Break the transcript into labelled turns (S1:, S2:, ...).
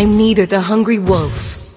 S1: I'm neither the hungry wolf